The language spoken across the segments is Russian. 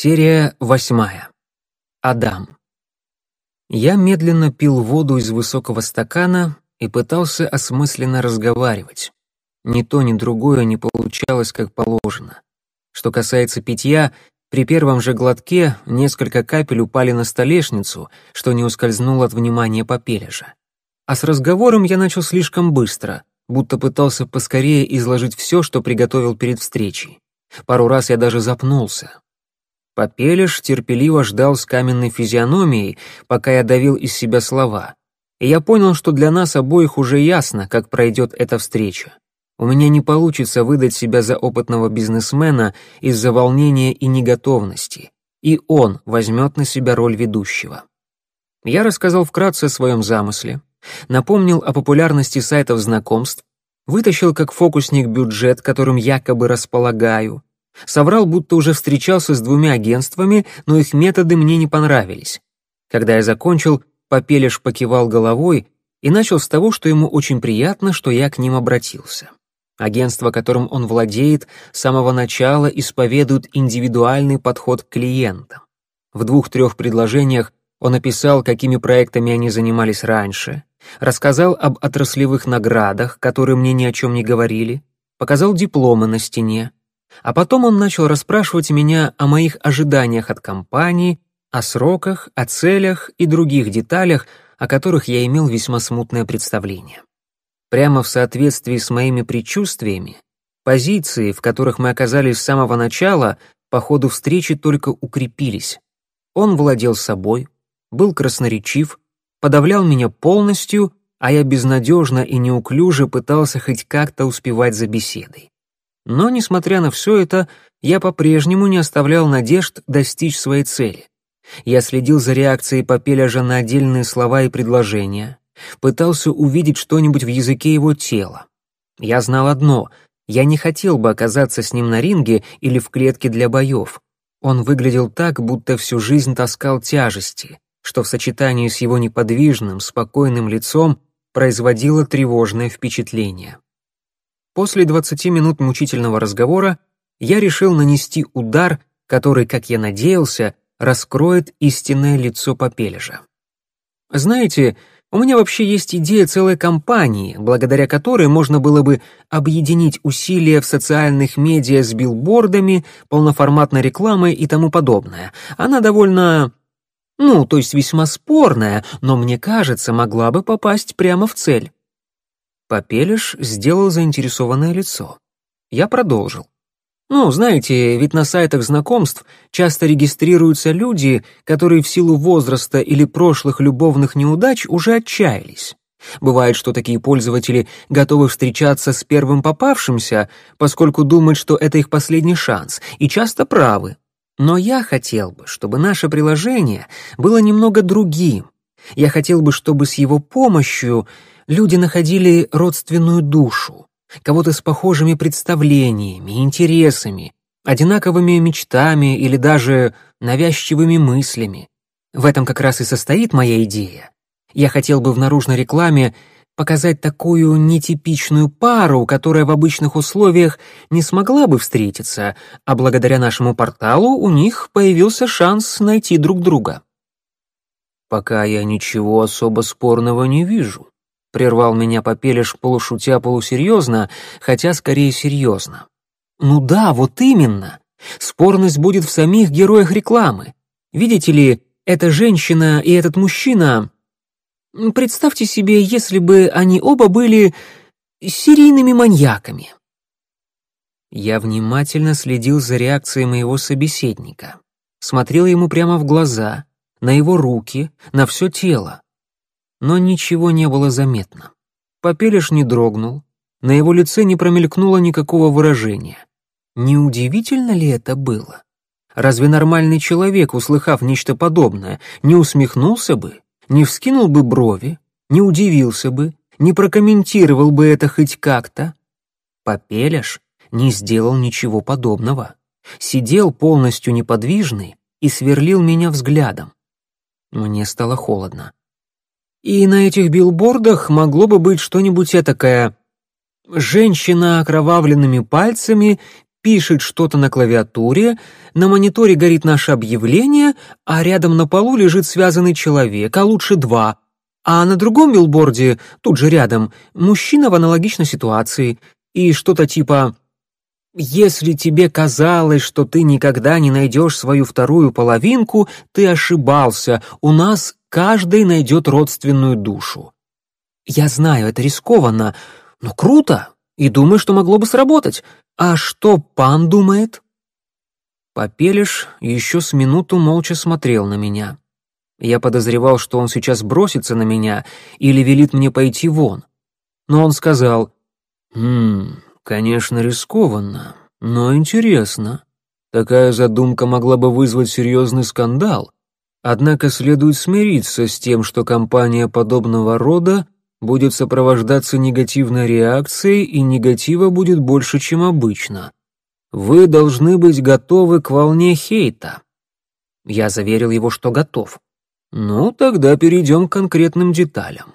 Серия восьмая. Адам. Я медленно пил воду из высокого стакана и пытался осмысленно разговаривать. Ни то, ни другое не получалось как положено. Что касается питья, при первом же глотке несколько капель упали на столешницу, что не ускользнуло от внимания попележа. А с разговором я начал слишком быстро, будто пытался поскорее изложить все, что приготовил перед встречей. Пару раз я даже запнулся. Попелиш терпеливо ждал с каменной физиономией, пока я давил из себя слова. И я понял, что для нас обоих уже ясно, как пройдет эта встреча. У меня не получится выдать себя за опытного бизнесмена из-за волнения и неготовности, и он возьмет на себя роль ведущего. Я рассказал вкратце о своем замысле, напомнил о популярности сайтов знакомств, вытащил как фокусник бюджет, которым якобы располагаю, соврал, будто уже встречался с двумя агентствами, но их методы мне не понравились. Когда я закончил, Попелиш покивал головой и начал с того, что ему очень приятно, что я к ним обратился. Агентство, которым он владеет, с самого начала исповедует индивидуальный подход к клиентам. В двух-трех предложениях он описал, какими проектами они занимались раньше, рассказал об отраслевых наградах, которые мне ни о чем не говорили, показал дипломы на стене. А потом он начал расспрашивать меня о моих ожиданиях от компании, о сроках, о целях и других деталях, о которых я имел весьма смутное представление. Прямо в соответствии с моими предчувствиями, позиции, в которых мы оказались с самого начала, по ходу встречи только укрепились. Он владел собой, был красноречив, подавлял меня полностью, а я безнадежно и неуклюже пытался хоть как-то успевать за беседой. Но, несмотря на все это, я по-прежнему не оставлял надежд достичь своей цели. Я следил за реакцией Попеляжа на отдельные слова и предложения, пытался увидеть что-нибудь в языке его тела. Я знал одно — я не хотел бы оказаться с ним на ринге или в клетке для боев. Он выглядел так, будто всю жизнь таскал тяжести, что в сочетании с его неподвижным, спокойным лицом производило тревожное впечатление. После 20 минут мучительного разговора я решил нанести удар, который, как я надеялся, раскроет истинное лицо Попележа. Знаете, у меня вообще есть идея целой компании, благодаря которой можно было бы объединить усилия в социальных медиа с билбордами, полноформатной рекламой и тому подобное. Она довольно... Ну, то есть весьма спорная, но мне кажется, могла бы попасть прямо в цель. Попелиш сделал заинтересованное лицо. Я продолжил. Ну, знаете, ведь на сайтах знакомств часто регистрируются люди, которые в силу возраста или прошлых любовных неудач уже отчаялись. Бывает, что такие пользователи готовы встречаться с первым попавшимся, поскольку думают, что это их последний шанс, и часто правы. Но я хотел бы, чтобы наше приложение было немного другим. Я хотел бы, чтобы с его помощью люди находили родственную душу, кого-то с похожими представлениями, интересами, одинаковыми мечтами или даже навязчивыми мыслями. В этом как раз и состоит моя идея. Я хотел бы в наружной рекламе показать такую нетипичную пару, которая в обычных условиях не смогла бы встретиться, а благодаря нашему порталу у них появился шанс найти друг друга. Пока я ничего особо спорного не вижу, Прервал меня Попелиш полушутя полусерьезно, хотя скорее серьезно. Ну да, вот именно. Спорность будет в самих героях рекламы. Видите ли, эта женщина и этот мужчина... Представьте себе, если бы они оба были серийными маньяками. Я внимательно следил за реакцией моего собеседника. Смотрел ему прямо в глаза, на его руки, на все тело но ничего не было заметно. Попелиш не дрогнул, на его лице не промелькнуло никакого выражения. Неудивительно ли это было? Разве нормальный человек, услыхав нечто подобное, не усмехнулся бы, не вскинул бы брови, не удивился бы, не прокомментировал бы это хоть как-то? Попелиш не сделал ничего подобного. Сидел полностью неподвижный и сверлил меня взглядом. Мне стало холодно. И на этих билбордах могло бы быть что-нибудь этакое. Женщина окровавленными пальцами пишет что-то на клавиатуре, на мониторе горит наше объявление, а рядом на полу лежит связанный человек, а лучше два. А на другом билборде, тут же рядом, мужчина в аналогичной ситуации. И что-то типа «Если тебе казалось, что ты никогда не найдешь свою вторую половинку, ты ошибался, у нас каждый найдет родственную душу». Я знаю, это рискованно, но круто, и думаю, что могло бы сработать. А что пан думает?» Попелиш еще с минуту молча смотрел на меня. Я подозревал, что он сейчас бросится на меня или велит мне пойти вон. Но он сказал, «Хм, конечно, рискованно, но интересно. Такая задумка могла бы вызвать серьезный скандал. Однако следует смириться с тем, что компания подобного рода будет сопровождаться негативной реакцией, и негатива будет больше, чем обычно. Вы должны быть готовы к волне хейта. Я заверил его, что готов. Ну, тогда перейдем к конкретным деталям.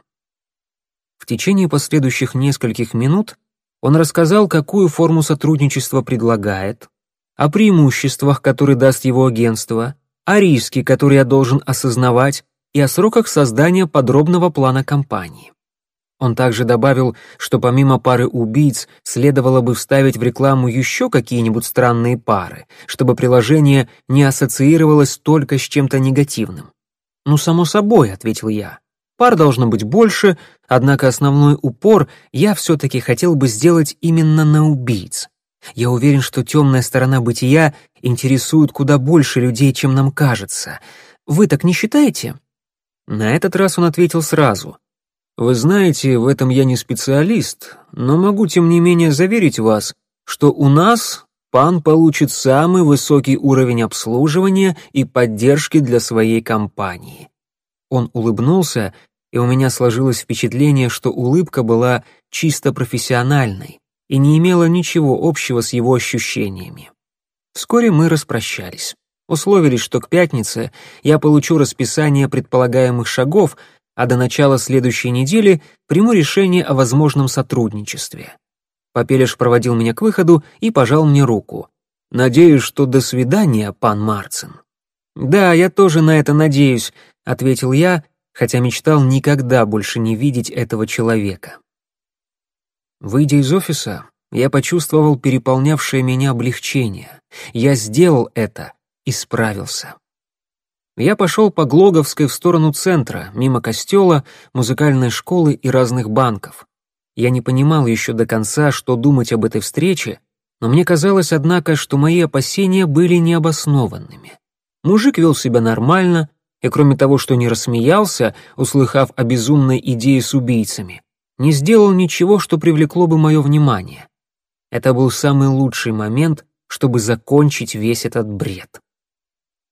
В течение последующих нескольких минут он рассказал, какую форму сотрудничества предлагает, о преимуществах, которые даст его агентство, о риске, который я должен осознавать, и о сроках создания подробного плана компании. Он также добавил, что помимо пары убийц следовало бы вставить в рекламу еще какие-нибудь странные пары, чтобы приложение не ассоциировалось только с чем-то негативным. «Ну, само собой», — ответил я. «Пар должно быть больше, однако основной упор я все-таки хотел бы сделать именно на убийц. Я уверен, что темная сторона бытия интересует куда больше людей, чем нам кажется. Вы так не считаете?» На этот раз он ответил сразу — вы знаете, в этом я не специалист, но могу тем не менее заверить вас, что у нас пан получит самый высокий уровень обслуживания и поддержки для своей компании. Он улыбнулся, и у меня сложилось впечатление, что улыбка была чисто профессиональной и не имела ничего общего с его ощущениями. Вскоре мы распрощались. Условились, что к пятнице я получу расписание предполагаемых шагов, а до начала следующей недели приму решение о возможном сотрудничестве. Попелеш проводил меня к выходу и пожал мне руку. «Надеюсь, что до свидания, пан Марцин». «Да, я тоже на это надеюсь», — ответил я, хотя мечтал никогда больше не видеть этого человека. Выйдя из офиса, я почувствовал переполнявшее меня облегчение. Я сделал это и справился. Я пошел по Глоговской в сторону центра, мимо костела, музыкальной школы и разных банков. Я не понимал еще до конца, что думать об этой встрече, но мне казалось, однако, что мои опасения были необоснованными. Мужик вел себя нормально, и кроме того, что не рассмеялся, услыхав о безумной идее с убийцами, не сделал ничего, что привлекло бы мое внимание. Это был самый лучший момент, чтобы закончить весь этот бред.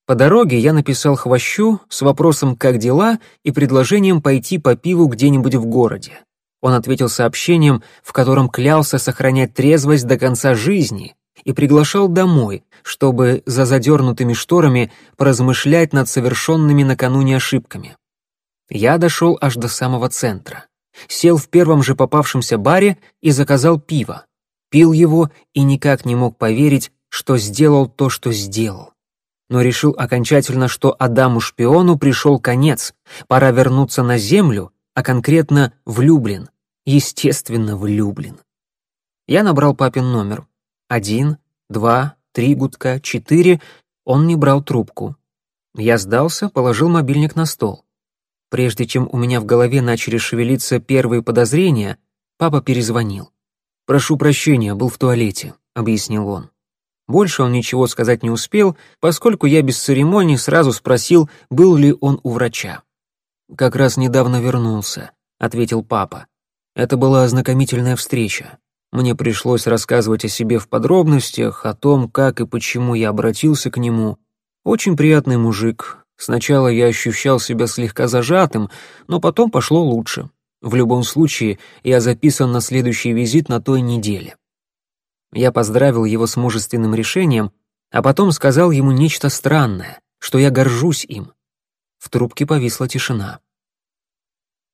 По дороге я написал Хвощу с вопросом «как дела?» и предложением пойти по пиву где-нибудь в городе. Он ответил сообщением, в котором клялся сохранять трезвость до конца жизни и приглашал домой, чтобы за задернутыми шторами поразмышлять над совершенными накануне ошибками. Я дошел аж до самого центра. Сел в первом же попавшемся баре и заказал пиво. Пил его и никак не мог поверить, что сделал то, что сделал но решил окончательно, что Адаму-шпиону пришел конец, пора вернуться на землю, а конкретно влюблен, естественно, влюблен. Я набрал папин номер. Один, два, три гудка, четыре. Он не брал трубку. Я сдался, положил мобильник на стол. Прежде чем у меня в голове начали шевелиться первые подозрения, папа перезвонил. «Прошу прощения, был в туалете», — объяснил он. Больше он ничего сказать не успел, поскольку я без церемоний сразу спросил, был ли он у врача. «Как раз недавно вернулся», — ответил папа. «Это была ознакомительная встреча. Мне пришлось рассказывать о себе в подробностях, о том, как и почему я обратился к нему. Очень приятный мужик. Сначала я ощущал себя слегка зажатым, но потом пошло лучше. В любом случае, я записан на следующий визит на той неделе. Я поздравил его с мужественным решением, а потом сказал ему нечто странное, что я горжусь им. В трубке повисла тишина.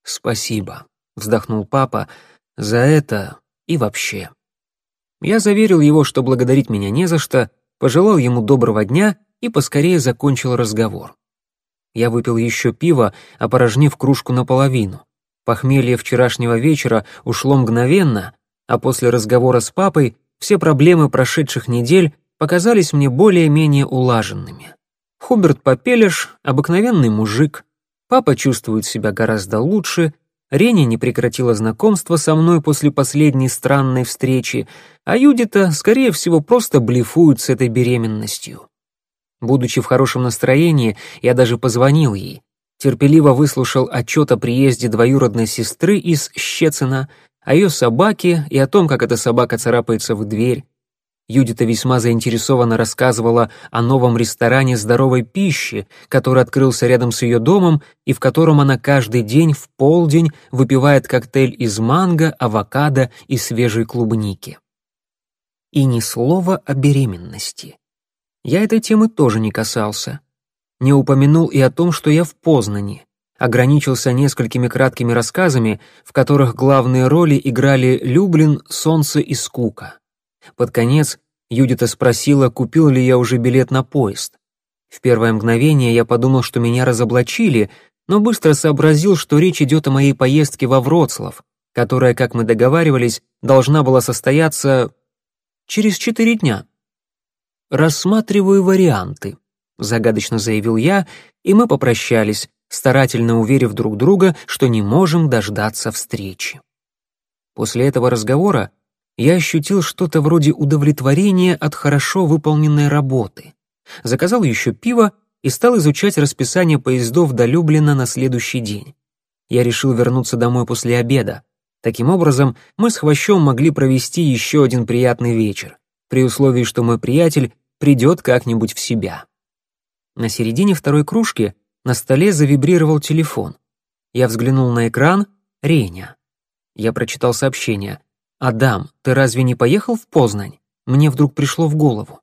«Спасибо», — вздохнул папа, — «за это и вообще». Я заверил его, что благодарить меня не за что, пожелал ему доброго дня и поскорее закончил разговор. Я выпил еще пиво, опорожнив кружку наполовину. Похмелье вчерашнего вечера ушло мгновенно, а после разговора с папой все проблемы прошедших недель показались мне более-менее улаженными. Хуберт Попелеш — обыкновенный мужик, папа чувствует себя гораздо лучше, Реня не прекратила знакомство со мной после последней странной встречи, а Юдита, скорее всего, просто блефует с этой беременностью. Будучи в хорошем настроении, я даже позвонил ей. Терпеливо выслушал отчет о приезде двоюродной сестры из Щецина, о ее собаке и о том, как эта собака царапается в дверь. Юдита весьма заинтересованно рассказывала о новом ресторане здоровой пищи, который открылся рядом с ее домом и в котором она каждый день в полдень выпивает коктейль из манго, авокадо и свежей клубники. И ни слова о беременности. Я этой темы тоже не касался. Не упомянул и о том, что я в Познани. Ограничился несколькими краткими рассказами, в которых главные роли играли Люблин, Солнце и Скука. Под конец Юдита спросила, купил ли я уже билет на поезд. В первое мгновение я подумал, что меня разоблачили, но быстро сообразил, что речь идет о моей поездке во Вроцлав, которая, как мы договаривались, должна была состояться через четыре дня. «Рассматриваю варианты», — загадочно заявил я, и мы попрощались, старательно уверив друг друга, что не можем дождаться встречи. После этого разговора я ощутил что-то вроде удовлетворения от хорошо выполненной работы. Заказал еще пиво и стал изучать расписание поездов до Люблина на следующий день. Я решил вернуться домой после обеда. Таким образом, мы с Хвощом могли провести еще один приятный вечер, при условии, что мой приятель придет как-нибудь в себя. На середине второй кружки на столе завибрировал телефон. Я взглянул на экран — Реня. Я прочитал сообщение. «Адам, ты разве не поехал в Познань?» Мне вдруг пришло в голову.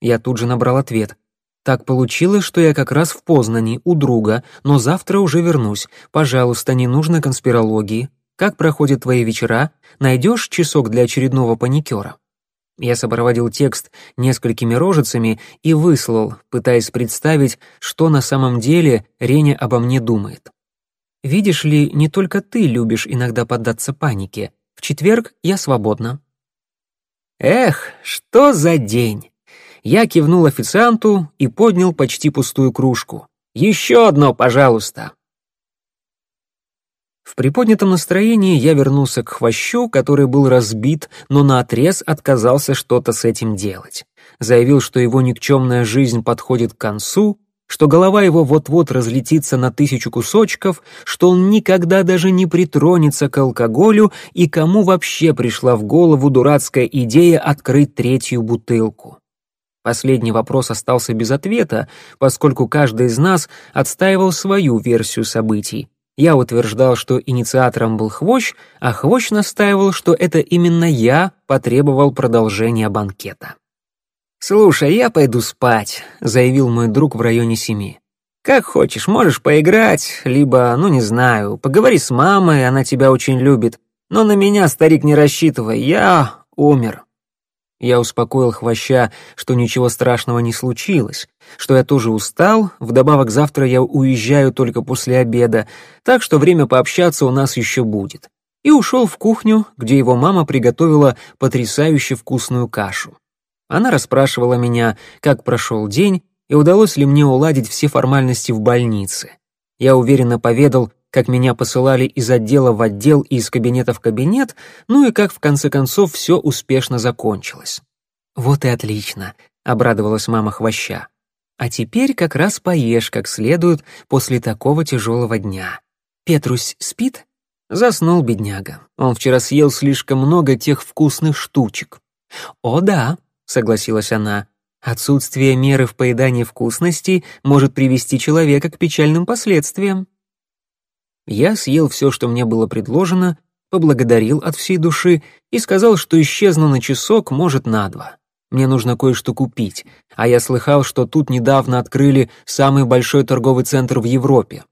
Я тут же набрал ответ. «Так получилось, что я как раз в Познани, у друга, но завтра уже вернусь. Пожалуйста, не нужно конспирологии. Как проходят твои вечера? Найдешь часок для очередного паникера?» Я сопроводил текст несколькими рожицами и выслал, пытаясь представить, что на самом деле Реня обо мне думает. «Видишь ли, не только ты любишь иногда поддаться панике. В четверг я свободна». Эх, что за день! Я кивнул официанту и поднял почти пустую кружку. «Еще одно, пожалуйста!» В приподнятом настроении я вернулся к хвощу, который был разбит, но наотрез отказался что-то с этим делать. Заявил, что его никчемная жизнь подходит к концу, что голова его вот-вот разлетится на тысячу кусочков, что он никогда даже не притронется к алкоголю и кому вообще пришла в голову дурацкая идея открыть третью бутылку. Последний вопрос остался без ответа, поскольку каждый из нас отстаивал свою версию событий. Я утверждал, что инициатором был Хвощ, а Хвощ настаивал, что это именно я потребовал продолжения банкета. «Слушай, я пойду спать», — заявил мой друг в районе семи. «Как хочешь, можешь поиграть, либо, ну не знаю, поговори с мамой, она тебя очень любит. Но на меня, старик, не рассчитывай, я умер». Я успокоил Хвоща, что ничего страшного не случилось, что я тоже устал, вдобавок завтра я уезжаю только после обеда, так что время пообщаться у нас еще будет. И ушел в кухню, где его мама приготовила потрясающе вкусную кашу. Она расспрашивала меня, как прошел день и удалось ли мне уладить все формальности в больнице. Я уверенно поведал, как меня посылали из отдела в отдел и из кабинета в кабинет, ну и как в конце концов все успешно закончилось. «Вот и отлично», — обрадовалась мама хвоща. «А теперь как раз поешь как следует после такого тяжелого дня. Петрусь спит?» Заснул бедняга. Он вчера съел слишком много тех вкусных штучек. «О да», — согласилась она. «Отсутствие меры в поедании вкусностей может привести человека к печальным последствиям». Я съел все, что мне было предложено, поблагодарил от всей души и сказал, что исчезну на часок, может, на два. Мне нужно кое-что купить, а я слыхал, что тут недавно открыли самый большой торговый центр в Европе.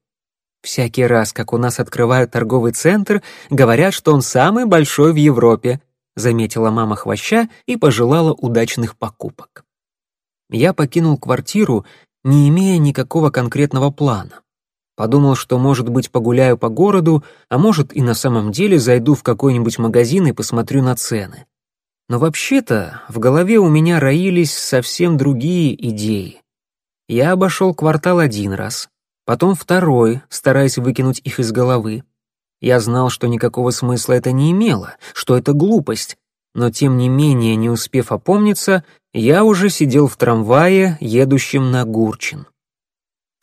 Всякий раз, как у нас открывают торговый центр, говорят, что он самый большой в Европе. заметила мама хвоща и пожелала удачных покупок. Я покинул квартиру, не имея никакого конкретного плана. Подумал, что, может быть, погуляю по городу, а может и на самом деле зайду в какой-нибудь магазин и посмотрю на цены. Но вообще-то в голове у меня роились совсем другие идеи. Я обошел квартал один раз, потом второй, стараясь выкинуть их из головы. Я знал, что никакого смысла это не имело, что это глупость, но тем не менее, не успев опомниться, я уже сидел в трамвае, едущем на Гурчин.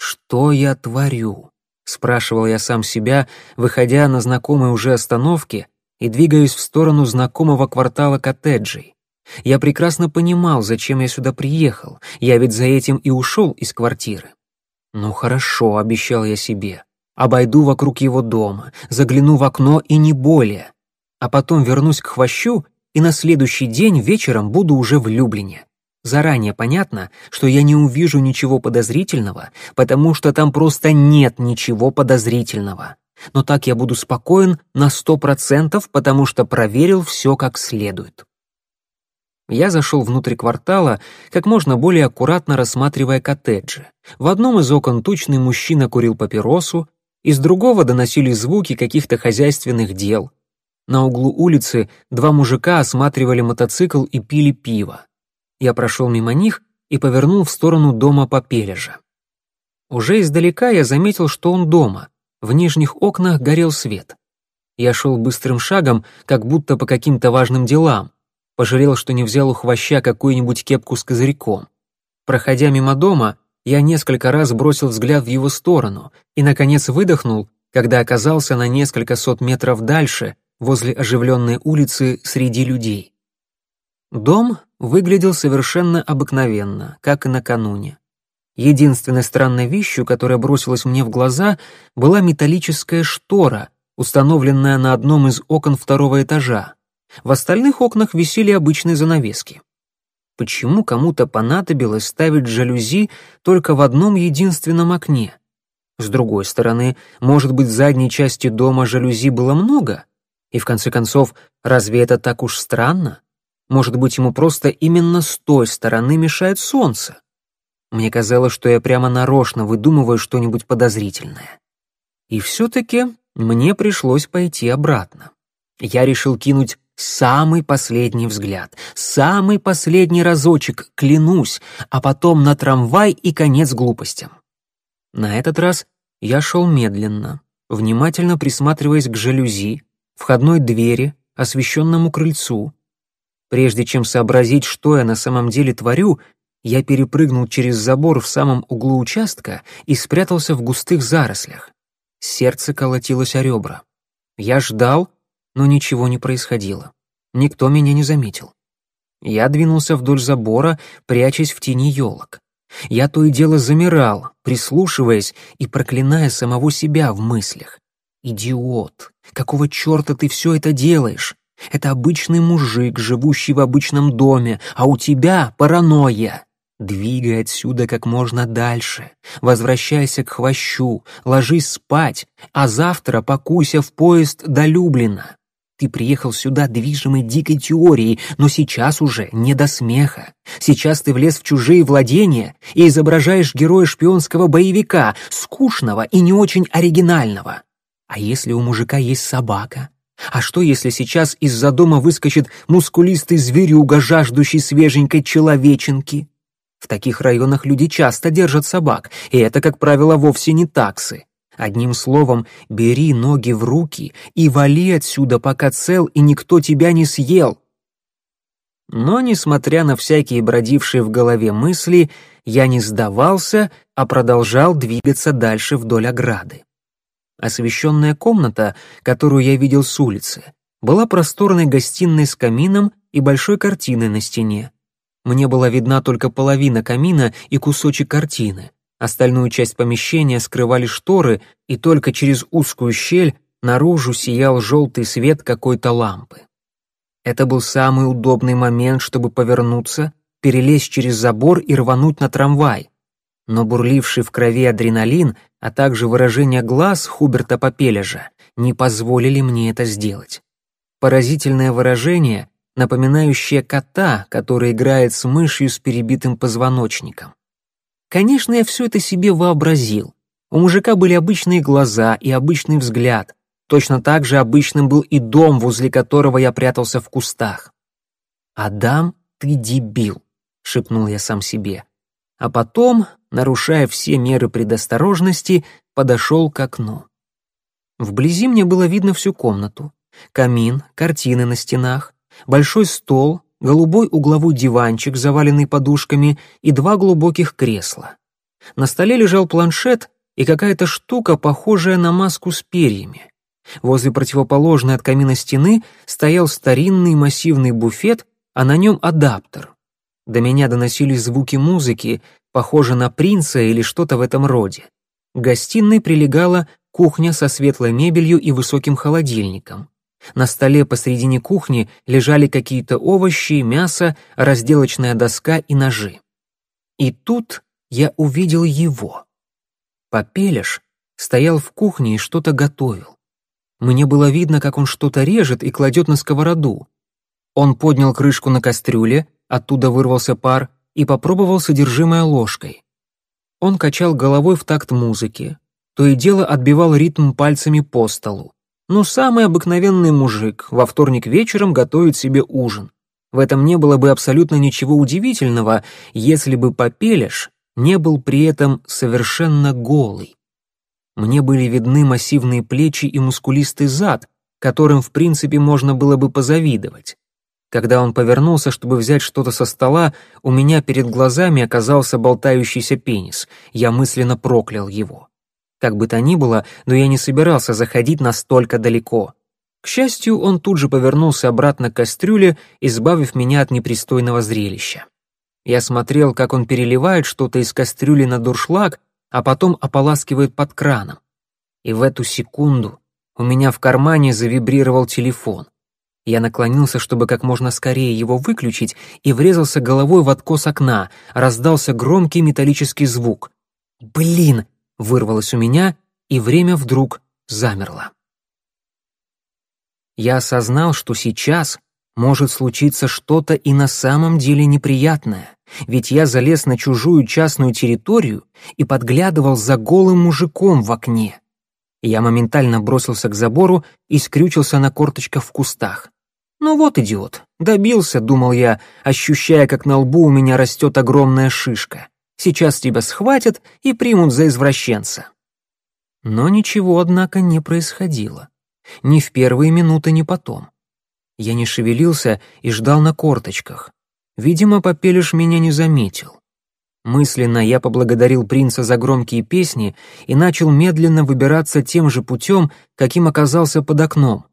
«Что я творю?» — спрашивал я сам себя, выходя на знакомой уже остановке и двигаясь в сторону знакомого квартала коттеджей. Я прекрасно понимал, зачем я сюда приехал, я ведь за этим и ушел из квартиры. «Ну хорошо», — обещал я себе, — «обойду вокруг его дома, загляну в окно и не более, а потом вернусь к хвощу и на следующий день вечером буду уже в Люблине. Заранее понятно, что я не увижу ничего подозрительного, потому что там просто нет ничего подозрительного. Но так я буду спокоен на сто процентов, потому что проверил все как следует. Я зашел внутрь квартала, как можно более аккуратно рассматривая коттеджи. В одном из окон тучный мужчина курил папиросу, из другого доносились звуки каких-то хозяйственных дел. На углу улицы два мужика осматривали мотоцикл и пили пиво. Я прошел мимо них и повернул в сторону дома Попележа. Уже издалека я заметил, что он дома. В нижних окнах горел свет. Я шел быстрым шагом, как будто по каким-то важным делам. Пожалел, что не взял у хвоща какую-нибудь кепку с козырьком. Проходя мимо дома, я несколько раз бросил взгляд в его сторону и, наконец, выдохнул, когда оказался на несколько сот метров дальше, возле оживленной улицы среди людей. Дом выглядел совершенно обыкновенно, как и накануне. Единственной странной вещью, которая бросилась мне в глаза, была металлическая штора, установленная на одном из окон второго этажа. В остальных окнах висели обычные занавески. Почему кому-то понадобилось ставить жалюзи только в одном единственном окне? С другой стороны, может быть, в задней части дома жалюзи было много? И в конце концов, разве это так уж странно? Может быть, ему просто именно с той стороны мешает солнце? Мне казалось, что я прямо нарочно выдумываю что-нибудь подозрительное. И все-таки мне пришлось пойти обратно. Я решил кинуть самый последний взгляд, самый последний разочек, клянусь, а потом на трамвай и конец глупостям. На этот раз я шел медленно, внимательно присматриваясь к жалюзи, входной двери, освещенному крыльцу. Прежде чем сообразить, что я на самом деле творю, я перепрыгнул через забор в самом углу участка и спрятался в густых зарослях. Сердце колотилось о ребра. Я ждал, но ничего не происходило. Никто меня не заметил. Я двинулся вдоль забора, прячась в тени елок. Я то и дело замирал, прислушиваясь и проклиная самого себя в мыслях. «Идиот! Какого черта ты все это делаешь? Это обычный мужик, живущий в обычном доме, а у тебя паранойя!» Двигай отсюда как можно дальше. Возвращайся к хвощу, ложись спать, а завтра покуйся в поезд до Люблина. Ты приехал сюда движимой дикой теорией, но сейчас уже не до смеха. Сейчас ты влез в чужие владения и изображаешь героя шпионского боевика, скучного и не очень оригинального. А если у мужика есть собака? А что, если сейчас из-за дома выскочит мускулистый зверюга, жаждущий свеженькой человеченки? В таких районах люди часто держат собак, и это, как правило, вовсе не таксы. Одним словом, бери ноги в руки и вали отсюда, пока цел и никто тебя не съел. Но, несмотря на всякие бродившие в голове мысли, я не сдавался, а продолжал двигаться дальше вдоль ограды. Освещенная комната, которую я видел с улицы, была просторной гостиной с камином и большой картиной на стене. Мне была видна только половина камина и кусочек картины. Остальную часть помещения скрывали шторы, и только через узкую щель наружу сиял желтый свет какой-то лампы. Это был самый удобный момент, чтобы повернуться, перелезть через забор и рвануть на трамвай, но бурливший в крови адреналин, а также выражение глаз Хуберта Попележа не позволили мне это сделать. Поразительное выражение напоминающее кота, который играет с мышью с перебитым позвоночником. Конечно, я все это себе вообразил. У мужика были обычные глаза и обычный взгляд. Точно так же обычным был и дом, возле которого я прятался в кустах. «Адам, ты дебил», — шепнул я сам себе. А потом, нарушая все меры предосторожности, подошел к окну. Вблизи мне было видно всю комнату. Камин, картины на стенах, большой стол, голубой угловой диванчик, заваленный подушками, и два глубоких кресла. На столе лежал планшет и какая-то штука, похожая на маску с перьями. Возле противоположной от камина стены стоял старинный массивный буфет, а на нем адаптер. До меня доносились звуки музыки, похожие на принца или что-то в этом роде. К гостиной прилегала кухня со светлой мебелью и высоким холодильником. На столе посредине кухни лежали какие-то овощи, мясо, разделочная доска и ножи. И тут я увидел его. Попелеш стоял в кухне и что-то готовил. Мне было видно, как он что-то режет и кладет на сковороду. Он поднял крышку на кастрюле, оттуда вырвался пар, и попробовал содержимое ложкой. Он качал головой в такт музыки, то и дело отбивал ритм пальцами по столу. Ну, самый обыкновенный мужик во вторник вечером готовит себе ужин. В этом не было бы абсолютно ничего удивительного, если бы Попелеш не был при этом совершенно голый. Мне были видны массивные плечи и мускулистый зад, которым, в принципе, можно было бы позавидовать. Когда он повернулся, чтобы взять что-то со стола, у меня перед глазами оказался болтающийся пенис. Я мысленно проклял его. Как бы то ни было, но я не собирался заходить настолько далеко. К счастью, он тут же повернулся обратно к кастрюле, избавив меня от непристойного зрелища. Я смотрел, как он переливает что-то из кастрюли на дуршлаг, а потом ополаскивает под краном. И в эту секунду у меня в кармане завибрировал телефон. Я наклонился, чтобы как можно скорее его выключить, и врезался головой в откос окна. Раздался громкий металлический звук. «Блин!» — вырвалось у меня, и время вдруг замерло. Я осознал, что сейчас может случиться что-то и на самом деле неприятное, ведь я залез на чужую частную территорию и подглядывал за голым мужиком в окне. Я моментально бросился к забору и скрючился на корточках в кустах. «Ну вот идиот, добился», — думал я, ощущая, как на лбу у меня растет огромная шишка. «Сейчас тебя схватят и примут за извращенца». Но ничего, однако, не происходило. Ни в первые минуты, ни потом. Я не шевелился и ждал на корточках. Видимо, Попелиш меня не заметил. Мысленно я поблагодарил принца за громкие песни и начал медленно выбираться тем же путем, каким оказался под окном.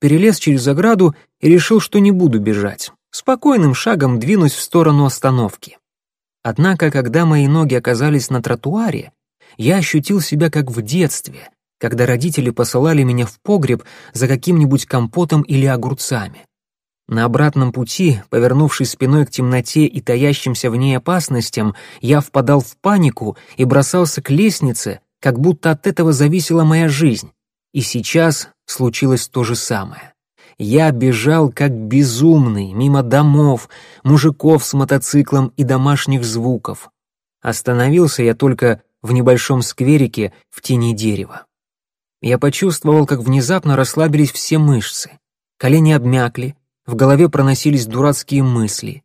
Перелез через ограду и решил, что не буду бежать. Спокойным шагом двинусь в сторону остановки. Однако, когда мои ноги оказались на тротуаре, я ощутил себя как в детстве, когда родители посылали меня в погреб за каким-нибудь компотом или огурцами. На обратном пути, повернувшись спиной к темноте и таящимся в ней опасностям, я впадал в панику и бросался к лестнице, как будто от этого зависела моя жизнь. И сейчас случилось то же самое. Я бежал как безумный, мимо домов, мужиков с мотоциклом и домашних звуков. Остановился я только в небольшом скверике в тени дерева. Я почувствовал, как внезапно расслабились все мышцы. Колени обмякли, в голове проносились дурацкие мысли.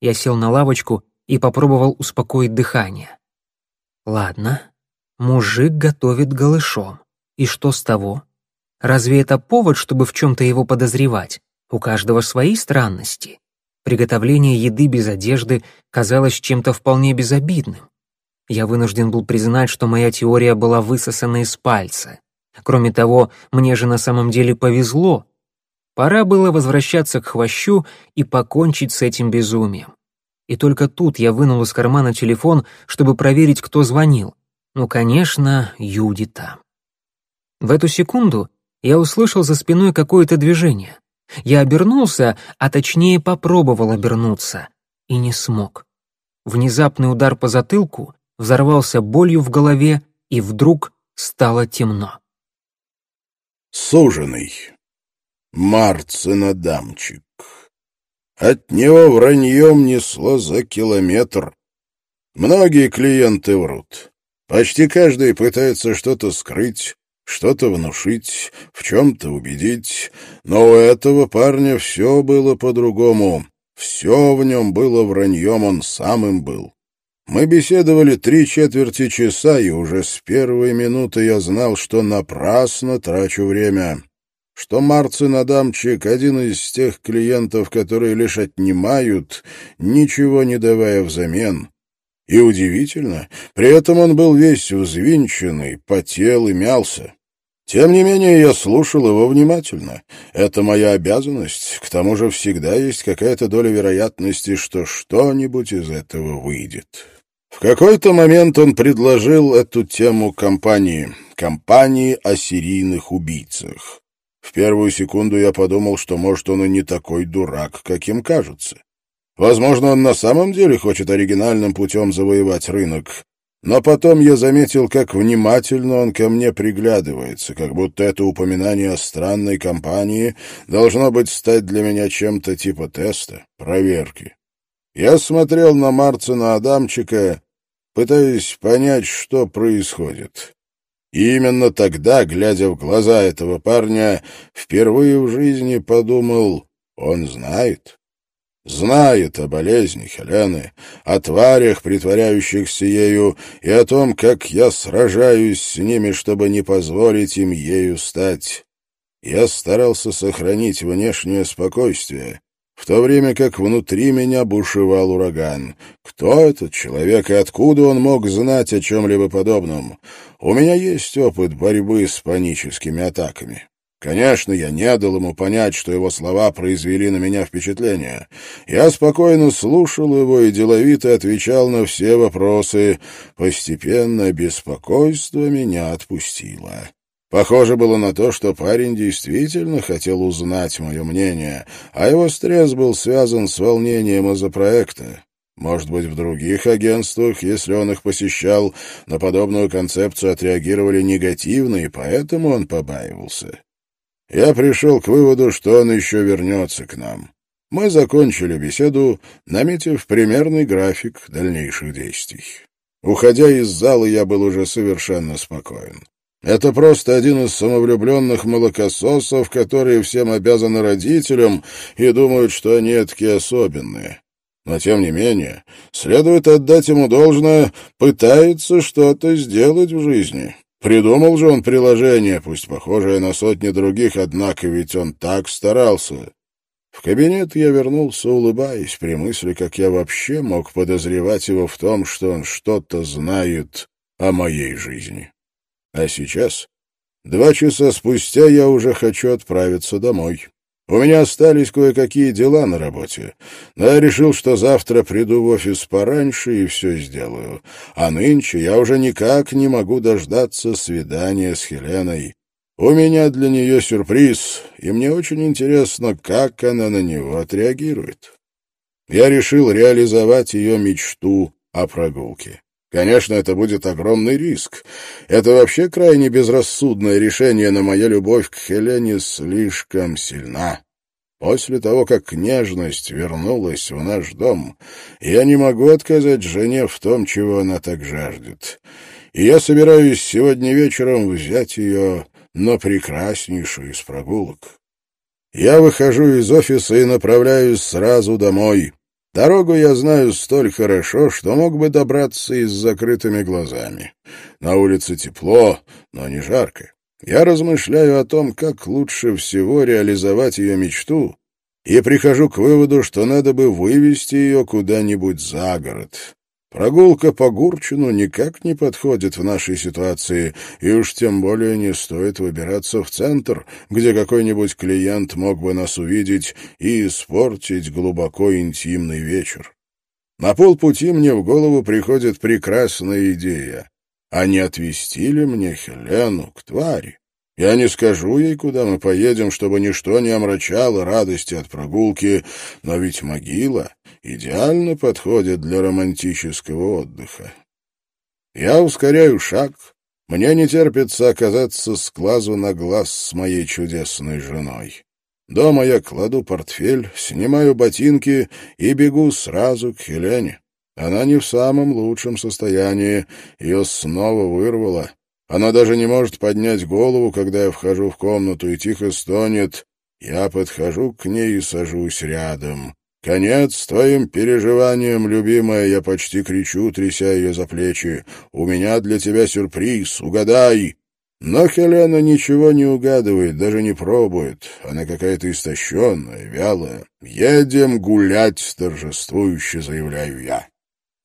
Я сел на лавочку и попробовал успокоить дыхание. Ладно, мужик готовит голышом. И что с того? Разве это повод, чтобы в чем-то его подозревать? У каждого свои странности. Приготовление еды без одежды казалось чем-то вполне безобидным. Я вынужден был признать, что моя теория была высосана из пальца. Кроме того, мне же на самом деле повезло. Пора было возвращаться к хвощу и покончить с этим безумием. И только тут я вынул из кармана телефон, чтобы проверить, кто звонил. Ну, конечно, Юдита. В эту секунду я услышал за спиной какое-то движение. Я обернулся, а точнее попробовал обернуться, и не смог. Внезапный удар по затылку взорвался болью в голове, и вдруг стало темно. Суженый. Марцин Адамчик. От него враньем несло за километр. Многие клиенты врут. Почти каждый пытается что-то скрыть, что-то внушить, в чем-то убедить. Но у этого парня все было по-другому. Все в нем было враньем, он сам им был. Мы беседовали три четверти часа, и уже с первой минуты я знал, что напрасно трачу время. Что Марцин Адамчик — один из тех клиентов, которые лишь отнимают, ничего не давая взамен. И удивительно, при этом он был весь взвинченный, потел и мялся. Тем не менее, я слушал его внимательно. Это моя обязанность. К тому же всегда есть какая-то доля вероятности, что что-нибудь из этого выйдет. В какой-то момент он предложил эту тему компании. Компании о серийных убийцах. В первую секунду я подумал, что, может, он и не такой дурак, каким кажется. Возможно, он на самом деле хочет оригинальным путем завоевать рынок. Но потом я заметил, как внимательно он ко мне приглядывается, как будто это упоминание о странной компании должно быть стать для меня чем-то типа теста, проверки. Я смотрел на Марцина Адамчика пытаясь понять, что происходит. И именно тогда, глядя в глаза этого парня, впервые в жизни подумал, он знает. Знает о болезни Хелены, о тварях, притворяющихся ею, и о том, как я сражаюсь с ними, чтобы не позволить им ею стать. Я старался сохранить внешнее спокойствие, в то время как внутри меня бушевал ураган. Кто этот человек и откуда он мог знать о чем-либо подобном? У меня есть опыт борьбы с паническими атаками. Конечно, я не дал ему понять, что его слова произвели на меня впечатление. Я спокойно слушал его и деловито отвечал на все вопросы. Постепенно беспокойство меня отпустило. Похоже было на то, что парень действительно хотел узнать мое мнение, а его стресс был связан с волнением из-за проекта. Может быть, в других агентствах, если он их посещал, на подобную концепцию отреагировали негативно, и поэтому он побаивался. Я пришел к выводу, что он еще вернется к нам. Мы закончили беседу, наметив примерный график дальнейших действий. Уходя из зала, я был уже совершенно спокоен. Это просто один из самовлюбленных молокососов, которые всем обязаны родителям и думают, что они такие особенные. Но, тем не менее, следует отдать ему должное, пытается что-то сделать в жизни. Придумал же он приложение, пусть похожее на сотни других, однако ведь он так старался. В кабинет я вернулся, улыбаясь, при мысли, как я вообще мог подозревать его в том, что он что-то знает о моей жизни. А сейчас, два часа спустя, я уже хочу отправиться домой. У меня остались кое-какие дела на работе, но я решил, что завтра приду в офис пораньше и все сделаю. А нынче я уже никак не могу дождаться свидания с Хеленой. У меня для нее сюрприз, и мне очень интересно, как она на него отреагирует. Я решил реализовать ее мечту о прогулке. Конечно, это будет огромный риск. Это вообще крайне безрассудное решение, но моя любовь к Хелене слишком сильна. После того, как нежность вернулась в наш дом, я не могу отказать жене в том, чего она так жаждет. И я собираюсь сегодня вечером взять ее на прекраснейшую из прогулок. Я выхожу из офиса и направляюсь сразу домой. Дорогу я знаю столь хорошо, что мог бы добраться и с закрытыми глазами. На улице тепло, но не жарко. Я размышляю о том, как лучше всего реализовать ее мечту, и прихожу к выводу, что надо бы вывести ее куда-нибудь за город. Прогулка по Гурчину никак не подходит в нашей ситуации, и уж тем более не стоит выбираться в центр, где какой-нибудь клиент мог бы нас увидеть и испортить глубоко интимный вечер. На полпути мне в голову приходит прекрасная идея. А не отвезти ли мне Хелену к твари? Я не скажу ей, куда мы поедем, чтобы ничто не омрачало радости от прогулки, но ведь могила идеально подходит для романтического отдыха. Я ускоряю шаг. Мне не терпится оказаться с глазу на глаз с моей чудесной женой. Дома я кладу портфель, снимаю ботинки и бегу сразу к Хелене. Она не в самом лучшем состоянии, ее снова вырвало. Она даже не может поднять голову, когда я вхожу в комнату и тихо стонет. Я подхожу к ней и сажусь рядом. «Конец твоим переживаниям, любимая!» Я почти кричу, тряся ее за плечи. «У меня для тебя сюрприз, угадай!» Но Хелена ничего не угадывает, даже не пробует. Она какая-то истощенная, вялая. «Едем гулять!» — торжествующе заявляю я.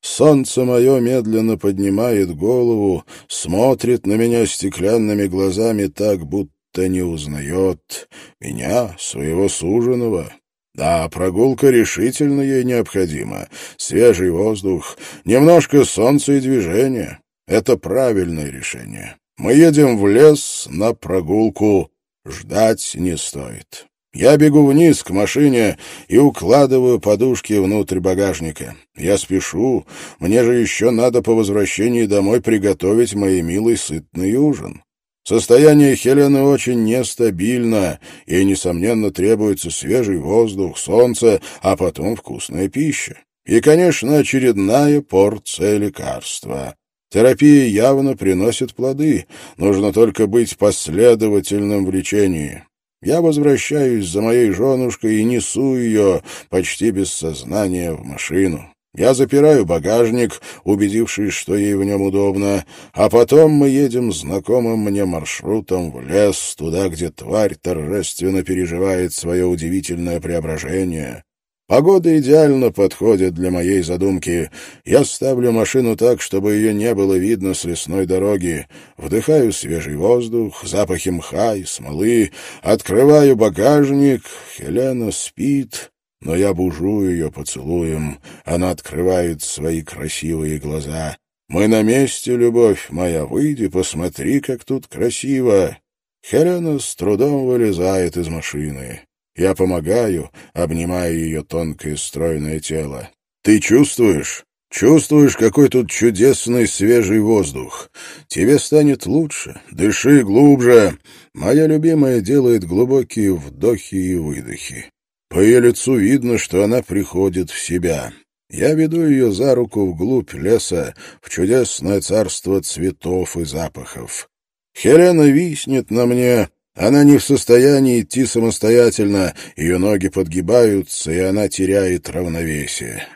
Солнце мое медленно поднимает голову, смотрит на меня стеклянными глазами так, будто не узнает меня, своего суженого. Да, прогулка решительно ей необходима. Свежий воздух, немножко солнца и движения. Это правильное решение. Мы едем в лес на прогулку. Ждать не стоит. Я бегу вниз к машине и укладываю подушки внутрь багажника. Я спешу, мне же еще надо по возвращении домой приготовить моей милой сытный ужин. Состояние Хелены очень нестабильно, и, несомненно, требуется свежий воздух, солнце, а потом вкусная пища. И, конечно, очередная порция лекарства. Терапия явно приносит плоды, нужно только быть последовательным в лечении. Я возвращаюсь за моей женушкой и несу ее почти без сознания в машину. Я запираю багажник, убедившись, что ей в нем удобно, а потом мы едем знакомым мне маршрутом в лес, туда, где тварь торжественно переживает свое удивительное преображение. Погода идеально подходит для моей задумки. Я ставлю машину так, чтобы ее не было видно с лесной дороги. Вдыхаю свежий воздух, запахи мха и смолы. Открываю багажник. Хелена спит, но я бужу ее поцелуем. Она открывает свои красивые глаза. «Мы на месте, любовь моя, выйди, посмотри, как тут красиво!» Хелена с трудом вылезает из машины. Я помогаю, обнимая ее тонкое стройное тело. «Ты чувствуешь? Чувствуешь, какой тут чудесный свежий воздух? Тебе станет лучше. Дыши глубже. Моя любимая делает глубокие вдохи и выдохи. По ее лицу видно, что она приходит в себя. Я веду ее за руку вглубь леса, в чудесное царство цветов и запахов. Хелена виснет на мне, она не в состоянии идти самостоятельно, ее ноги подгибаются, и она теряет равновесие.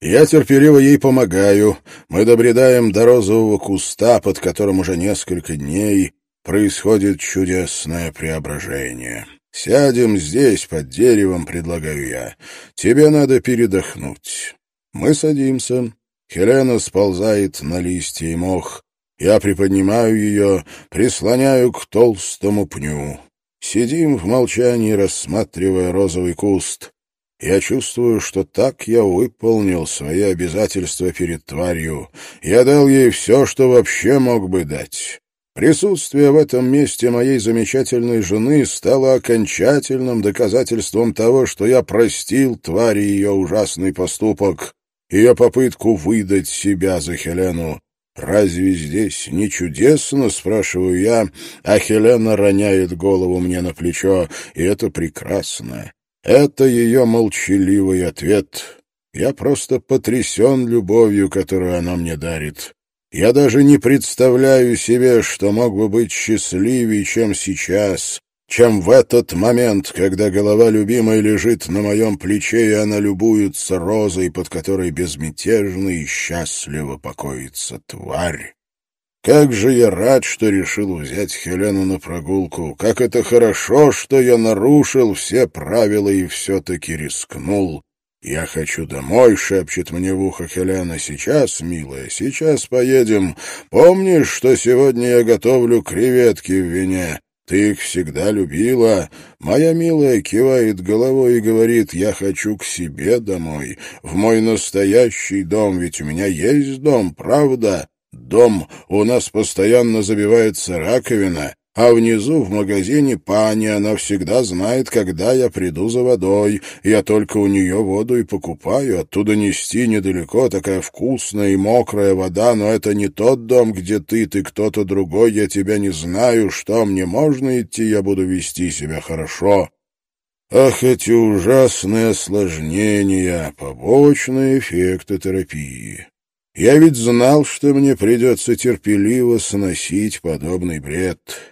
Я терпеливо ей помогаю. Мы добредаем до розового куста, под которым уже несколько дней происходит чудесное преображение. «Сядем здесь, под деревом», — предлагаю я. «Тебе надо передохнуть». Мы садимся. Хелена сползает на листья и мох. Я приподнимаю ее, прислоняю к толстому пню. Сидим в молчании, рассматривая розовый куст. Я чувствую, что так я выполнил свои обязательства перед тварью. Я дал ей все, что вообще мог бы дать. Присутствие в этом месте моей замечательной жены стало окончательным доказательством того, что я простил твари ее ужасный поступок, ее попытку выдать себя за Хелену. «Разве здесь не чудесно?» — спрашиваю я, а Хелена роняет голову мне на плечо, и это прекрасно. Это ее молчаливый ответ. Я просто потрясен любовью, которую она мне дарит. Я даже не представляю себе, что мог бы быть счастливее, чем сейчас, чем в этот момент, когда голова любимой лежит на моем плече, и она любуется розой, под которой безмятежно и счастливо покоится тварь. Как же я рад, что решил взять Хелену на прогулку. Как это хорошо, что я нарушил все правила и все-таки рискнул. «Я хочу домой», — шепчет мне в ухо Хелена. «Сейчас, милая, сейчас поедем. Помнишь, что сегодня я готовлю креветки в вине? Ты их всегда любила. Моя милая кивает головой и говорит, я хочу к себе домой, в мой настоящий дом, ведь у меня есть дом, правда? Дом, у нас постоянно забивается раковина, а внизу в магазине пани, она всегда знает, когда я приду за водой. Я только у нее воду и покупаю. Оттуда нести недалеко такая вкусная и мокрая вода, но это не тот дом, где ты, ты кто-то другой, я тебя не знаю. Что, мне можно идти, я буду вести себя хорошо. Ах, эти ужасные осложнения, побочные эффекты терапии. Я ведь знал, что мне придется терпеливо сносить подобный бред.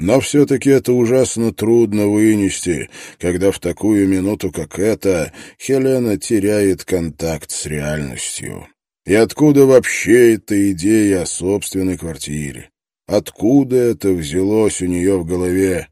Но все-таки это ужасно трудно вынести, когда в такую минуту, как эта, Хелена теряет контакт с реальностью. И откуда вообще эта идея о собственной квартире? Откуда это взялось у нее в голове?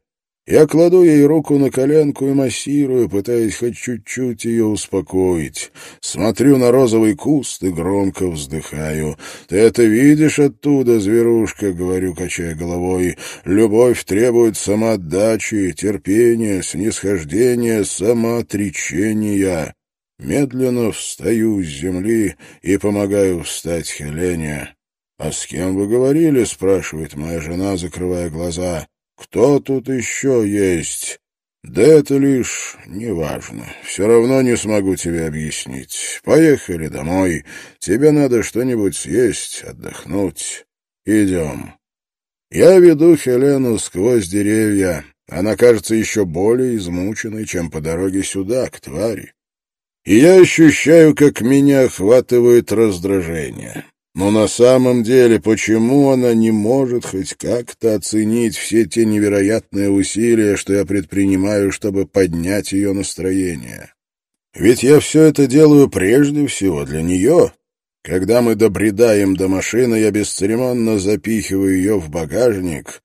Я кладу ей руку на коленку и массирую, пытаясь хоть чуть-чуть ее успокоить. Смотрю на розовый куст и громко вздыхаю. «Ты это видишь оттуда, зверушка?» — говорю, качая головой. «Любовь требует самоотдачи, терпения, снисхождения, самоотречения». Медленно встаю с земли и помогаю встать Хелене. «А с кем вы говорили?» — спрашивает моя жена, закрывая глаза. Кто тут еще есть? Да это лишь неважно. Все равно не смогу тебе объяснить. Поехали домой. Тебе надо что-нибудь съесть, отдохнуть. Идем. Я веду Хелену сквозь деревья. Она кажется еще более измученной, чем по дороге сюда, к твари. И я ощущаю, как меня охватывает раздражение. Но на самом деле, почему она не может хоть как-то оценить все те невероятные усилия, что я предпринимаю, чтобы поднять ее настроение? Ведь я все это делаю прежде всего для нее. Когда мы добредаем до машины, я бесцеремонно запихиваю ее в багажник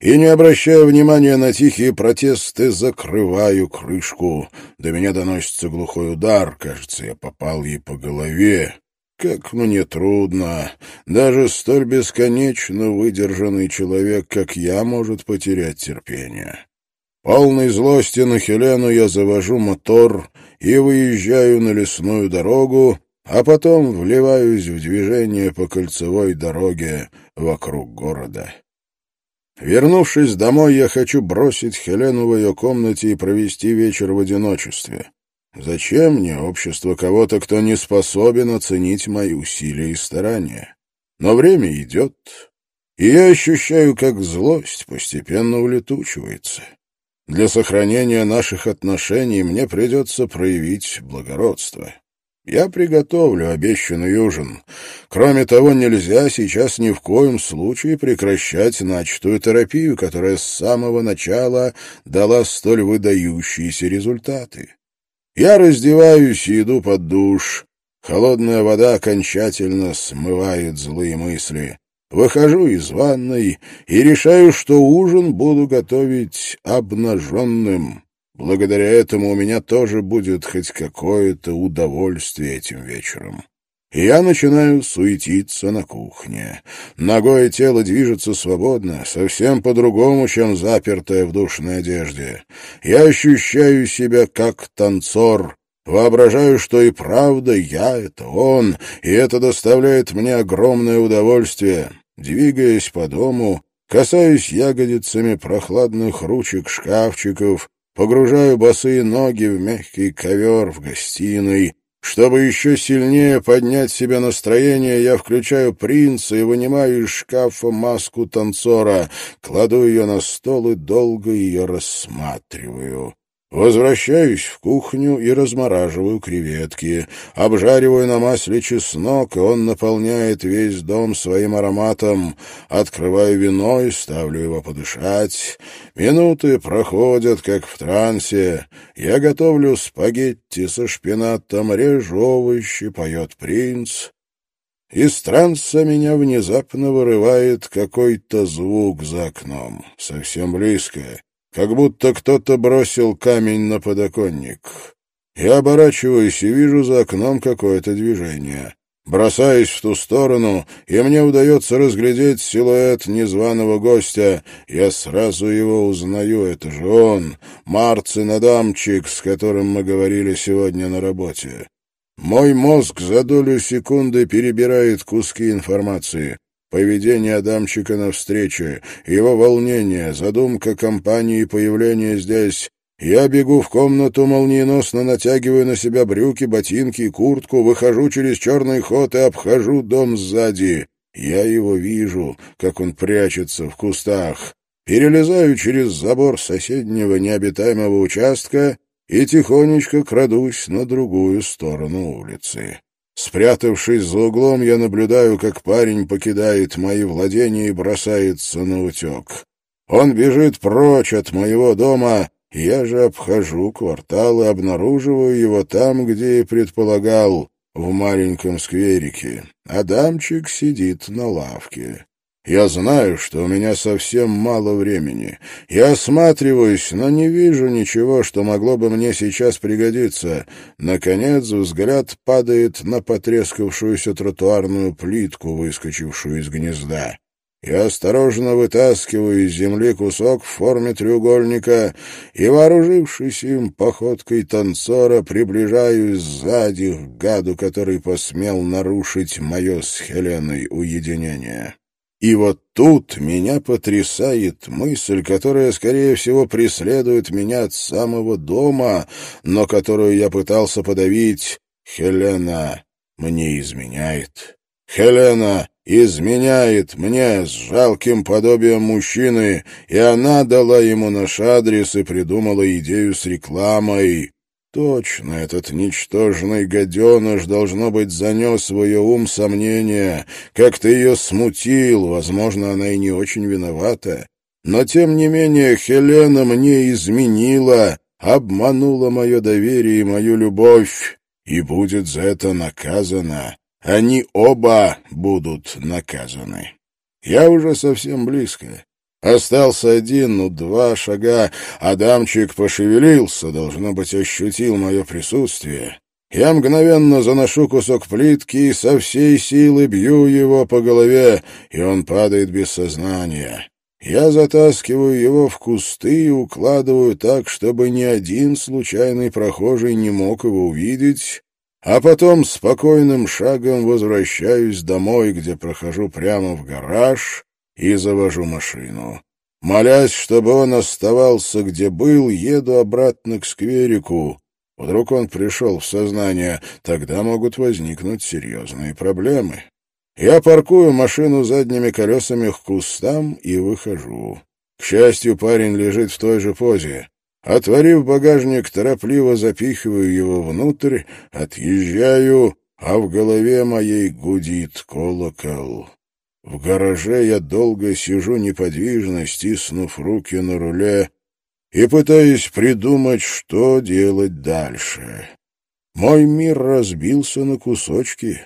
и, не обращая внимания на тихие протесты, закрываю крышку. До меня доносится глухой удар, кажется, я попал ей по голове. Как мне трудно. Даже столь бесконечно выдержанный человек, как я, может потерять терпение. Полной злости на Хелену я завожу мотор и выезжаю на лесную дорогу, а потом вливаюсь в движение по кольцевой дороге вокруг города. Вернувшись домой, я хочу бросить Хелену в ее комнате и провести вечер в одиночестве. Зачем мне общество кого-то, кто не способен оценить мои усилия и старания? Но время идет, и я ощущаю, как злость постепенно улетучивается. Для сохранения наших отношений мне придется проявить благородство. Я приготовлю обещанный ужин. Кроме того, нельзя сейчас ни в коем случае прекращать начатую терапию, которая с самого начала дала столь выдающиеся результаты. Я раздеваюсь и иду под душ. Холодная вода окончательно смывает злые мысли. Выхожу из ванной и решаю, что ужин буду готовить обнаженным. Благодаря этому у меня тоже будет хоть какое-то удовольствие этим вечером и я начинаю суетиться на кухне. Ногое тело движется свободно, совсем по-другому, чем запертое в душной одежде. Я ощущаю себя как танцор, Воображаю, что и правда я — это он, и это доставляет мне огромное удовольствие. Двигаясь по дому, касаюсь ягодицами прохладных ручек шкафчиков, погружаю босые ноги в мягкий ковер в гостиной, чтобы еще сильнее поднять себе настроение, я включаю принца и вынимаю из шкафа маску танцора, кладу ее на стол и долго ее рассматриваю. Возвращаюсь в кухню и размораживаю креветки. Обжариваю на масле чеснок, и он наполняет весь дом своим ароматом. Открываю вино и ставлю его подышать. Минуты проходят, как в трансе. Я готовлю спагетти со шпинатом, режу овощи, поет принц. Из транса меня внезапно вырывает какой-то звук за окном, совсем близко как будто кто-то бросил камень на подоконник. Я оборачиваюсь и вижу за окном какое-то движение. Бросаюсь в ту сторону, и мне удается разглядеть силуэт незваного гостя. Я сразу его узнаю, это же он, Марцин Адамчик, с которым мы говорили сегодня на работе. Мой мозг за долю секунды перебирает куски информации. Поведение Адамчика на встрече, его волнение, задумка компании и появление здесь. Я бегу в комнату, молниеносно натягиваю на себя брюки, ботинки и куртку, выхожу через черный ход и обхожу дом сзади. Я его вижу, как он прячется в кустах. Перелезаю через забор соседнего необитаемого участка и тихонечко крадусь на другую сторону улицы. Спрятавшись за углом, я наблюдаю, как парень покидает мои владения и бросается на утек. Он бежит прочь от моего дома, я же обхожу квартал и обнаруживаю его там, где и предполагал, в маленьком скверике. Адамчик сидит на лавке. Я знаю, что у меня совсем мало времени. Я осматриваюсь, но не вижу ничего, что могло бы мне сейчас пригодиться. Наконец взгляд падает на потрескавшуюся тротуарную плитку, выскочившую из гнезда. Я осторожно вытаскиваю из земли кусок в форме треугольника и, вооружившись им походкой танцора, приближаюсь сзади к гаду, который посмел нарушить мое с Хеленой уединение. И вот тут меня потрясает мысль, которая, скорее всего, преследует меня от самого дома, но которую я пытался подавить. Хелена мне изменяет. Хелена изменяет мне с жалким подобием мужчины, и она дала ему наш адрес и придумала идею с рекламой. Точно, этот ничтожный гаденыш, должно быть, занес в ее ум сомнения, как-то ее смутил, возможно, она и не очень виновата. Но, тем не менее, Хелена мне изменила, обманула мое доверие и мою любовь, и будет за это наказана. Они оба будут наказаны. Я уже совсем близко. Остался один, ну, два шага. Адамчик пошевелился, должно быть, ощутил мое присутствие. Я мгновенно заношу кусок плитки и со всей силы бью его по голове, и он падает без сознания. Я затаскиваю его в кусты и укладываю так, чтобы ни один случайный прохожий не мог его увидеть, а потом спокойным шагом возвращаюсь домой, где прохожу прямо в гараж и завожу машину. Молясь, чтобы он оставался где был, еду обратно к скверику. Вдруг он пришел в сознание, тогда могут возникнуть серьезные проблемы. Я паркую машину задними колесами к кустам и выхожу. К счастью, парень лежит в той же позе. Отворив багажник, торопливо запихиваю его внутрь, отъезжаю, а в голове моей гудит колокол. В гараже я долго сижу неподвижно, стиснув руки на руле, и пытаюсь придумать, что делать дальше. Мой мир разбился на кусочки.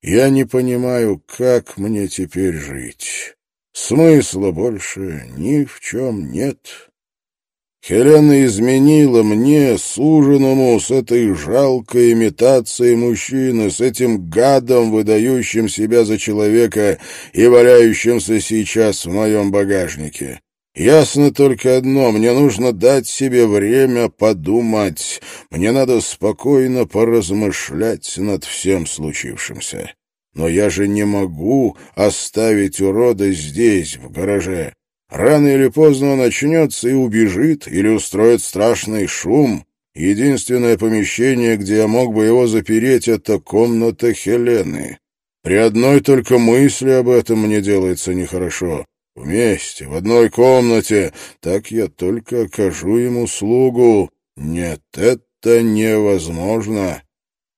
Я не понимаю, как мне теперь жить. Смысла больше ни в чем нет. Хелена изменила мне, суженому, с этой жалкой имитацией мужчины, с этим гадом, выдающим себя за человека и валяющимся сейчас в моем багажнике. Ясно только одно — мне нужно дать себе время подумать. Мне надо спокойно поразмышлять над всем случившимся. Но я же не могу оставить урода здесь, в гараже. Рано или поздно он начнется и убежит, или устроит страшный шум. Единственное помещение, где я мог бы его запереть, — это комната Хелены. При одной только мысли об этом мне делается нехорошо. Вместе, в одной комнате, так я только окажу ему слугу. Нет, это невозможно.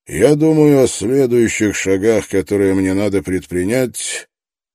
Я думаю о следующих шагах, которые мне надо предпринять,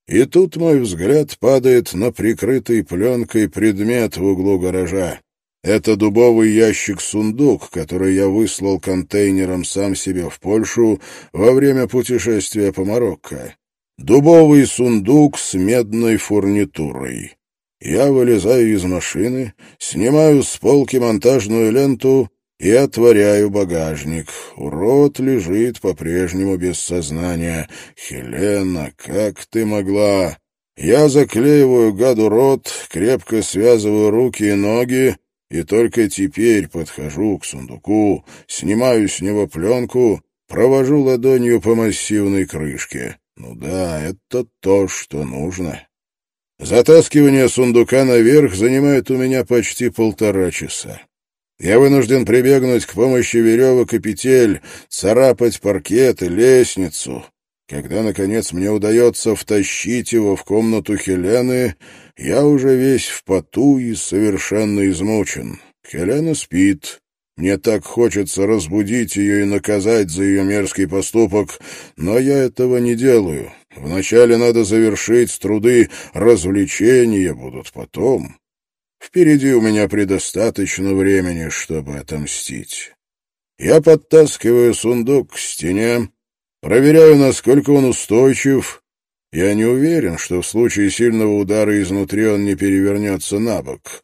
и тут мой взгляд падает на прикрытый пленкой предмет в углу гаража. Это дубовый ящик-сундук, который я выслал контейнером сам себе в Польшу во время путешествия по Марокко. Дубовый сундук с медной фурнитурой. Я вылезаю из машины, снимаю с полки монтажную ленту и отворяю багажник. Урод лежит по-прежнему без сознания. «Хелена, как ты могла?» Я заклеиваю гаду рот, крепко связываю руки и ноги, и только теперь подхожу к сундуку, снимаю с него пленку, провожу ладонью по массивной крышке. Ну да, это то, что нужно. Затаскивание сундука наверх занимает у меня почти полтора часа. Я вынужден прибегнуть к помощи веревок и петель, царапать паркет и лестницу. Когда, наконец, мне удается втащить его в комнату Хелены, я уже весь в поту и совершенно измучен. Хелена спит. Мне так хочется разбудить ее и наказать за ее мерзкий поступок, но я этого не делаю. Вначале надо завершить труды, развлечения будут потом. Впереди у меня предостаточно времени, чтобы отомстить. Я подтаскиваю сундук к стене, проверяю, насколько он устойчив. Я не уверен, что в случае сильного удара изнутри он не перевернется на бок.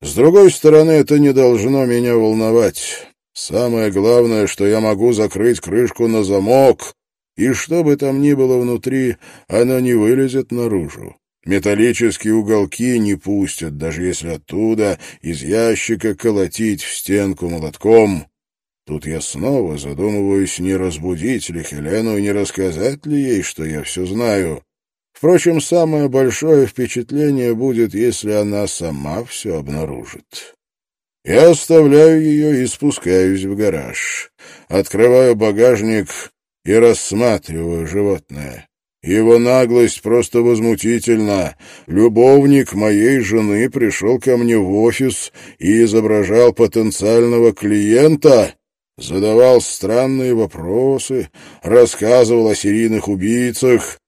С другой стороны, это не должно меня волновать. Самое главное, что я могу закрыть крышку на замок, и что бы там ни было внутри, оно не вылезет наружу. Металлические уголки не пустят, даже если оттуда, из ящика, колотить в стенку молотком. Тут я снова задумываюсь, не разбудить ли Хелену и не рассказать ли ей, что я все знаю. Впрочем, самое большое впечатление будет, если она сама все обнаружит. Я оставляю ее и спускаюсь в гараж. Открываю багажник и рассматриваю животное. Его наглость просто возмутительна. Любовник моей жены пришел ко мне в офис и изображал потенциального клиента, задавал странные вопросы, рассказывал о серийных убийцах.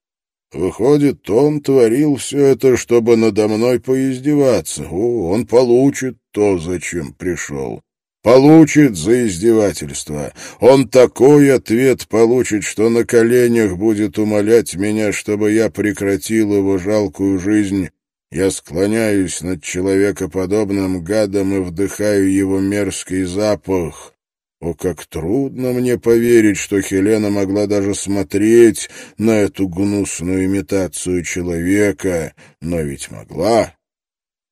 Выходит, он творил все это, чтобы надо мной поиздеваться. О, он получит то, зачем пришел. Получит за издевательство. Он такой ответ получит, что на коленях будет умолять меня, чтобы я прекратил его жалкую жизнь. Я склоняюсь над человекоподобным гадом и вдыхаю его мерзкий запах. О, как трудно мне поверить, что Хелена могла даже смотреть на эту гнусную имитацию человека, но ведь могла.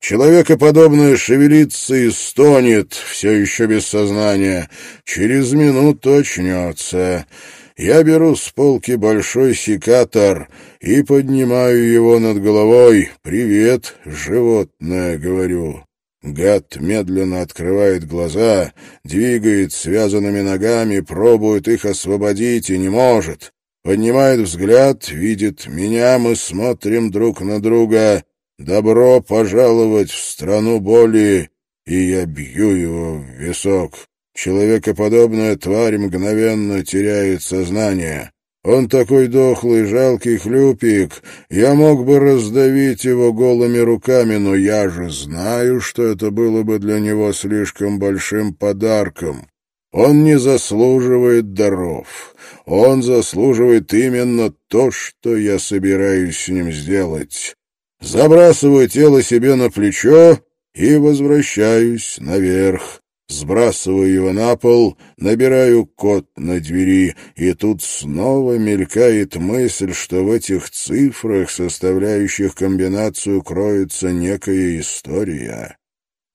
Человекоподобное шевелится и стонет, все еще без сознания. Через минуту очнется. Я беру с полки большой секатор и поднимаю его над головой. «Привет, животное», — говорю. Гад медленно открывает глаза, двигает связанными ногами, пробует их освободить и не может. Поднимает взгляд, видит меня, мы смотрим друг на друга. «Добро пожаловать в страну боли!» И я бью его в висок. Человекоподобная тварь мгновенно теряет сознание. Он такой дохлый, жалкий хлюпик. Я мог бы раздавить его голыми руками, но я же знаю, что это было бы для него слишком большим подарком. Он не заслуживает даров. Он заслуживает именно то, что я собираюсь с ним сделать забрасываю тело себе на плечо и возвращаюсь наверх. Сбрасываю его на пол, набираю код на двери, и тут снова мелькает мысль, что в этих цифрах, составляющих комбинацию, кроется некая история.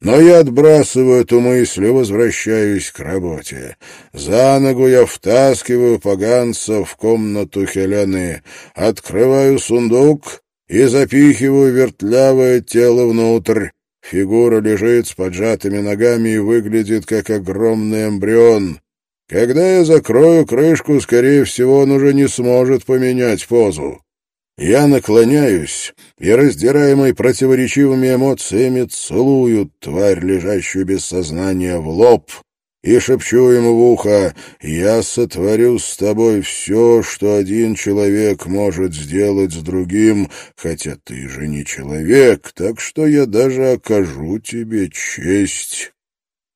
Но я отбрасываю эту мысль и возвращаюсь к работе. За ногу я втаскиваю поганца в комнату Хелены, открываю сундук и запихиваю вертлявое тело внутрь. Фигура лежит с поджатыми ногами и выглядит как огромный эмбрион. Когда я закрою крышку, скорее всего, он уже не сможет поменять позу. Я наклоняюсь и, раздираемый противоречивыми эмоциями, целую тварь, лежащую без сознания, в лоб, и шепчу ему в ухо, «Я сотворю с тобой все, что один человек может сделать с другим, хотя ты же не человек, так что я даже окажу тебе честь».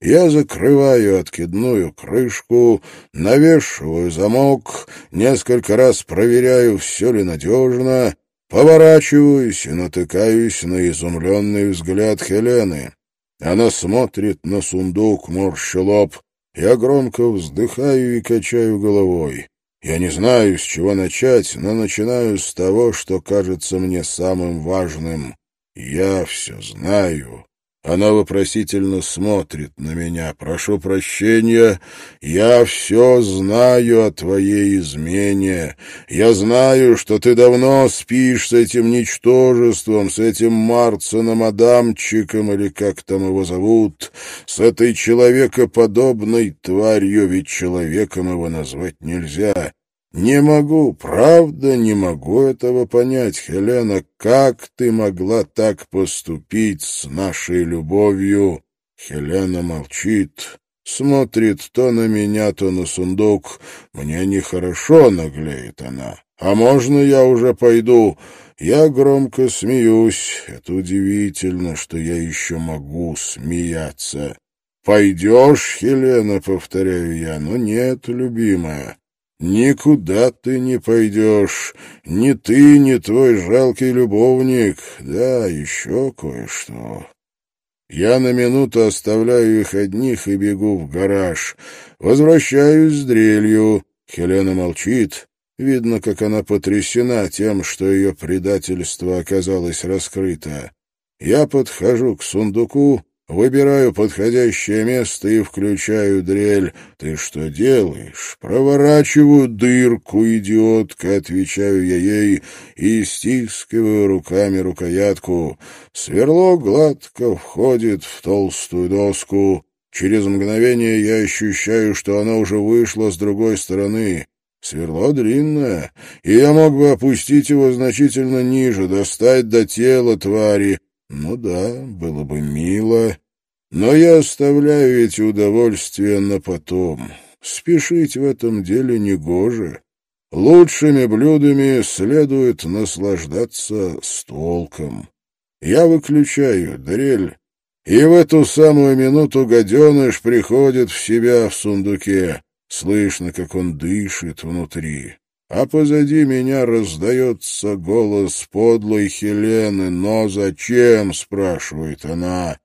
Я закрываю откидную крышку, навешиваю замок, несколько раз проверяю, все ли надежно, поворачиваюсь и натыкаюсь на изумленный взгляд Хелены. Она смотрит на сундук, морща лоб. Я громко вздыхаю и качаю головой. Я не знаю, с чего начать, но начинаю с того, что кажется мне самым важным. Я все знаю. Она вопросительно смотрит на меня. «Прошу прощения, я все знаю о твоей измене. Я знаю, что ты давно спишь с этим ничтожеством, с этим Марценом Адамчиком, или как там его зовут, с этой человекоподобной тварью, ведь человеком его назвать нельзя. «Не могу, правда не могу этого понять, Хелена. Как ты могла так поступить с нашей любовью?» Хелена молчит. Смотрит то на меня, то на сундук. Мне нехорошо, наглеет она. А можно я уже пойду? Я громко смеюсь. Это удивительно, что я еще могу смеяться. «Пойдешь, Хелена?» — повторяю я. «Но нет, любимая, никуда ты не пойдешь. Ни ты, ни твой жалкий любовник. Да, еще кое-что». Я на минуту оставляю их одних и бегу в гараж. Возвращаюсь с дрелью. Хелена молчит. Видно, как она потрясена тем, что ее предательство оказалось раскрыто. Я подхожу к сундуку, выбираю подходящее место и включаю дрель. «Ты что делаешь?» «Проворачиваю дырку, идиотка», — отвечаю я ей и стискиваю руками рукоятку. Сверло гладко входит в толстую доску. Через мгновение я ощущаю, что оно уже вышло с другой стороны. Сверло длинное, и я мог бы опустить его значительно ниже, достать до тела твари. Ну да, было бы мило. Но я оставляю эти удовольствия на потом. Спешить в этом деле негоже. Лучшими блюдами следует наслаждаться с толком. Я выключаю дрель, и в эту самую минуту гаденыш приходит в себя в сундуке. Слышно, как он дышит внутри. А позади меня раздается голос подлой Хелены. «Но зачем?» — спрашивает она.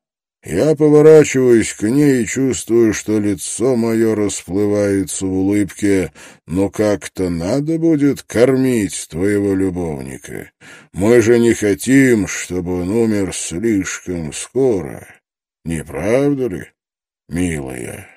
Я поворачиваюсь к ней и чувствую, что лицо мое расплывается в улыбке. Но как-то надо будет кормить твоего любовника. Мы же не хотим, чтобы он умер слишком скоро. Не правда ли, милая?»